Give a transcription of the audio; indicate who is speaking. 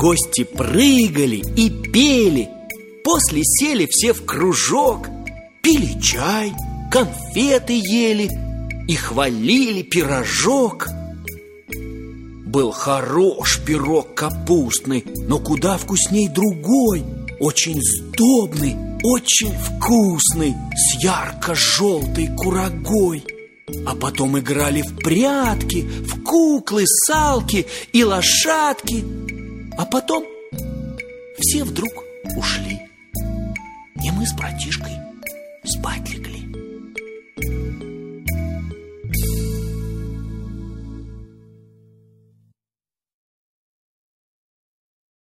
Speaker 1: Гости прыгали и пели. После сели все в кружок Пили чай, конфеты ели И хвалили пирожок. Был хорош пирог капустный Но куда вкусней другой. Очень сдобный, очень вкусный С ярко-желтой курагой. А потом играли в прятки, в куклы, салки и лошадки А потом все вдруг ушли. И мы с братишкой спать легли